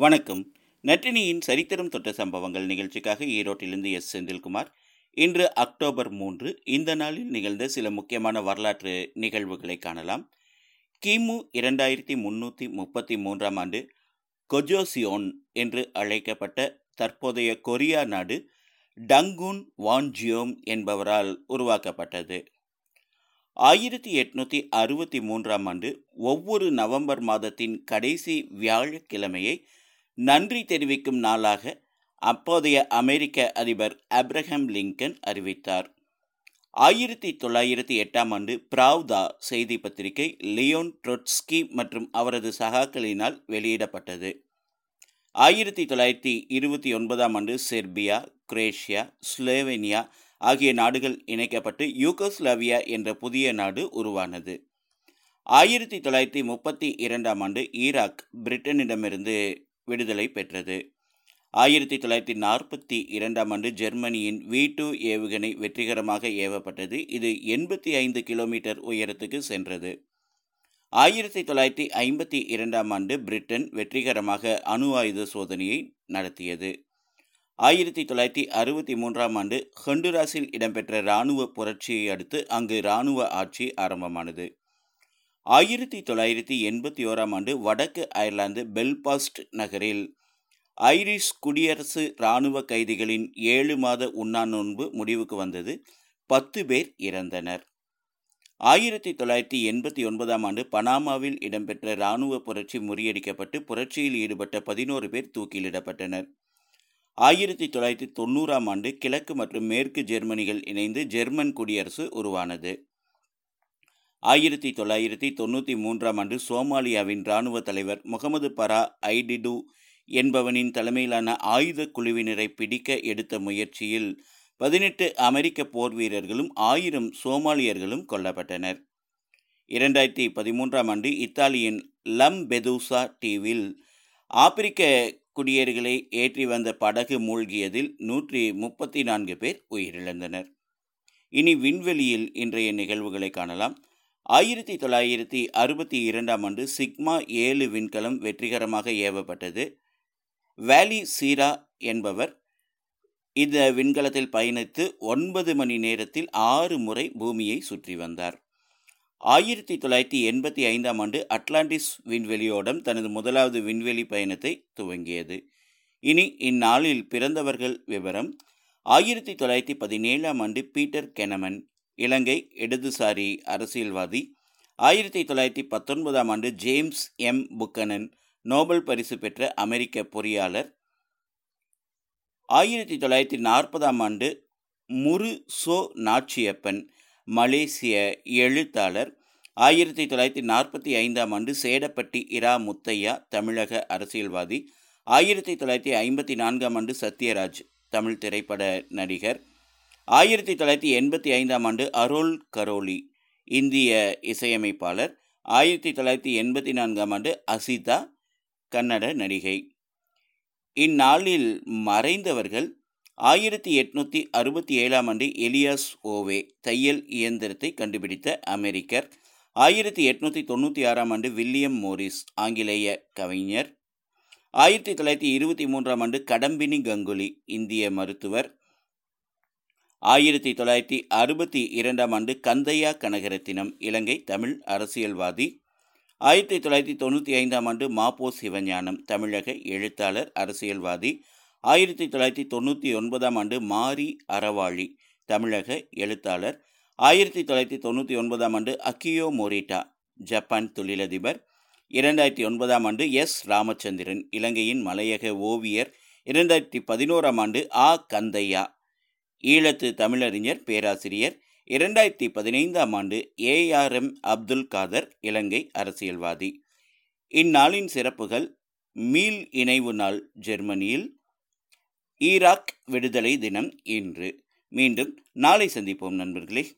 வணக்கம். நட்டினியின் சரித்திரம் தொட்ட சம்பவங்கள் நிகழ்ச்சிக்காக ஈரோட்டிலிருந்து எஸ். செந்தில்குமார். இன்று அக்டோபர் மூன்று இந்த நாளில் நிகழ்ந்த சில முக்கியமான வரலாற்று நிகழ்வுகளை காணலாம். கிமு இரண்டாயிரத்தி முன்னூற்றி முப்பத்தி மூன்றாம் ஆண்டு கொஜோசியோன் என்று அழைக்கப்பட்ட தற்போதைய கொரியா நாடு டங்குன் வான்ஜியோம் என்பவரால் உருவாக்கப்பட்டது. ஆயிரத்தி எட்நூற்றி அறுபத்தி மூன்றாம் ஆண்டு ஒவ்வொரு நவம்பர் மாதத்தின் கடைசி வியாழக்கிழமையை நன்றி தெரிவிக்கும் நாளாக அப்போதைய அமெரிக்க அதிபர் அப்ரஹாம் லிங்கன் அறிவித்தார். ஆயிரத்தி தொள்ளாயிரத்தி எட்டாம் ஆண்டு பிராவ்தா செய்தி பத்திரிகை லியோன் ட்ரொட்ஸ்கி மற்றும் அவரது சகாக்களினால் வெளியிடப்பட்டது. ஆயிரத்தி தொள்ளாயிரத்தி இருபத்தி ஒன்பதாம் ஆண்டு செர்பியா குரேஷியா ஸ்லோவேனியா ஆகிய நாடுகள் இணைக்கப்பட்டு யூகோஸ்லாவியா என்ற புதிய நாடு உருவானது. ஆயிரத்தி தொள்ளாயிரத்தி முப்பத்தி இரண்டாம் ஆண்டு ஈராக் பிரிட்டனிடமிருந்து விடுதலை பெற்றது. ஆயிரத்தி தொள்ளாயிரத்தி நாற்பத்தி இரண்டாம் ஆண்டு ஜெர்மனியின் வி டூ ஏவுகணை வெற்றிகரமாக ஏவப்பட்டது. இது எண்பத்தி ஐந்து கிலோமீட்டர் உயரத்துக்கு சென்றது. ஆயிரத்தி தொள்ளாயிரத்தி ஐம்பத்தி இரண்டாம் ஆண்டு பிரிட்டன் வெற்றிகரமாக அணு ஆயுத சோதனையை நடத்தியது. ஆயிரத்தி தொள்ளாயிரத்தி அறுபத்தி மூன்றாம் ஆண்டு ஹொண்டுராஸில் இடம்பெற்ற இராணுவ புரட்சியை அடுத்து அங்கு இராணுவ ஆட்சி ஆரம்பமானது. ஆயிரத்தி தொள்ளாயிரத்தி எண்பத்தி ஓராம் ஆண்டு வடக்கு அயர்லாந்து பெல்பாஸ்ட் நகரில் ஐரிஷ் குடியரசு இராணுவ கைதிகளின் ஏழு மாத உண்ணா நோன்பு முடிவுக்கு வந்தது. பத்து பேர் இறந்தனர். ஆயிரத்தி தொள்ளாயிரத்தி எண்பத்தி ஒன்பதாம் ஆண்டு பனாமாவில் இடம்பெற்ற இராணுவ புரட்சி முறியடிக்கப்பட்டு புரட்சியில் ஈடுபட்ட பதினோரு பேர் தூக்கிலிடப்பட்டனர். ஆயிரத்தி தொள்ளாயிரத்தி தொண்ணூறாம் ஆண்டு கிழக்கு மற்றும் மேற்கு ஜெர்மனிகள் இணைந்து ஜெர்மன் குடியரசு உருவானது. ஆயிரத்தி தொள்ளாயிரத்தி தொண்ணூற்றி மூன்றாம் ஆண்டு சோமாலியாவின் இராணுவ தலைவர் முகமது பரா ஐடிடு என்பவனின் தலைமையிலான ஆயுத குழுவினரை பிடிக்க எடுத்த முயற்சியில் பதினெட்டு அமெரிக்க போர் வீரர்களும் ஆயிரம் சோமாலியர்களும் கொல்லப்பட்டனர். இரண்டாயிரத்தி பதிமூன்றாம் ஆண்டு இத்தாலியின் லம் பெதூசா தீவில் ஆப்பிரிக்க குடியேறிகளை ஏற்றி வந்த படகு மூழ்கியதில் நூற்றி முப்பத்தி நான்கு பேர் உயிரிழந்தனர். இனி விண்வெளியில் இன்றைய நிகழ்வுகளை காணலாம். ஆயிரத்தி தொள்ளாயிரத்தி அறுபத்தி இரண்டாம் ஆண்டு சிக்மா ஏழு விண்கலம் வெற்றிகரமாக ஏவப்பட்டது. வேலி சீரா என்பவர் இந்த விண்கலத்தில் பயணித்து ஒன்பது மணி நேரத்தில் ஆறு முறை பூமியை சுற்றி வந்தார். ஆயிரத்தி தொள்ளாயிரத்தி எண்பத்தி ஐந்தாம் ஆண்டு அட்லாண்டிஸ் விண்வெளியோடம் தனது முதலாவது விண்வெளி பயணத்தை துவங்கியது. இனி இந்நாளில் பிறந்தவர்கள் விவரம். ஆயிரத்தி தொள்ளாயிரத்தி பதினேழாம் ஆண்டு பீட்டர் கெனமன் இலங்கை இடதுசாரி அரசியல்வாதி. ஆயிரத்தி தொள்ளாயிரத்தி பத்தொன்பதாம் ஆண்டு ஜேம்ஸ் எம். புக்கனன் நோபல் பரிசு பெற்ற அமெரிக்க பொறியாளர். ஆயிரத்தி தொள்ளாயிரத்தி நாற்பதாம் ஆண்டு முரு சோ நாச்சியப்பன் மலேசிய எழுத்தாளர். ஆயிரத்தி தொள்ளாயிரத்தி நாற்பத்தி ஐந்தாம் ஆண்டு சேடப்பட்டி இரா முத்தையா தமிழக அரசியல்வாதி. ஆயிரத்தி தொள்ளாயிரத்தி ஐம்பத்தி நான்காம் ஆண்டு சத்யராஜ் தமிழ் திரைப்பட நடிகர். ஆயிரத்தி தொள்ளாயிரத்தி எண்பத்தி ஐந்தாம் ஆண்டு அருள் கரோலி இந்திய இசையமைப்பாளர். ஆயிரத்தி தொள்ளாயிரத்தி எண்பத்தி நான்காம் ஆண்டு அசிதா கன்னட நடிகை. இந்நாளில் மறைந்தவர்கள் ஆயிரத்தி எட்நூற்றி அறுபத்தி ஏழாம் ஆண்டு எலியாஸ் ஓவே தையல் இயந்திரத்தை கண்டுபிடித்த அமெரிக்கர். ஆயிரத்தி எட்நூற்றி தொண்ணூற்றி ஆறாம் ஆண்டு வில்லியம் மோரிஸ் ஆங்கிலேய கவிஞர். ஆயிரத்தி தொள்ளாயிரத்தி இருபத்தி மூன்றாம் ஆண்டு கடம்பினி கங்குலி இந்திய மருத்துவர். ஆயிரத்தி தொள்ளாயிரத்தி அறுபத்தி இரண்டாம் ஆண்டு கந்தையா கனகரத்தினம் இலங்கை தமிழ் அரசியல்வாதி. ஆயிரத்தி தொள்ளாயிரத்தி தொண்ணூற்றி ஐந்தாம் ஆண்டு மாப்போ சிவஞானம் தமிழக எழுத்தாளர் அரசியல்வாதி. ஆயிரத்தி தொள்ளாயிரத்தி தொண்ணூற்றி ஒன்பதாம் ஆண்டு மாரி அறவாழி தமிழக எழுத்தாளர். ஆயிரத்தி தொள்ளாயிரத்தி தொண்ணூற்றி ஒன்பதாம் ஆண்டு அக்கியோ மோரிட்டா ஜப்பான் தொழிலதிபர். இரண்டாயிரத்தி ஒன்பதாம் ஆண்டு எஸ். ராமச்சந்திரன் இலங்கையின் மலையக ஓவியர். இரண்டாயிரத்தி பதினோராம் ஆண்டு ஆ. கந்தையா ஈழத்து தமிழறிஞர் பேராசிரியர் இரண்டாயிரத்தி பதினைந்தாம் ஆண்டு ஏஆர்எம் அப்துல் காதர் இலங்கை அரசியல்வாதி. இந்நாளின் சிறப்புகள் மீள் இணைவு நாள் ஜெர்மனியில் ஈராக் விடுதலை தினம் இன்று. மீண்டும் நாளை சந்திப்போம் நண்பர்களே.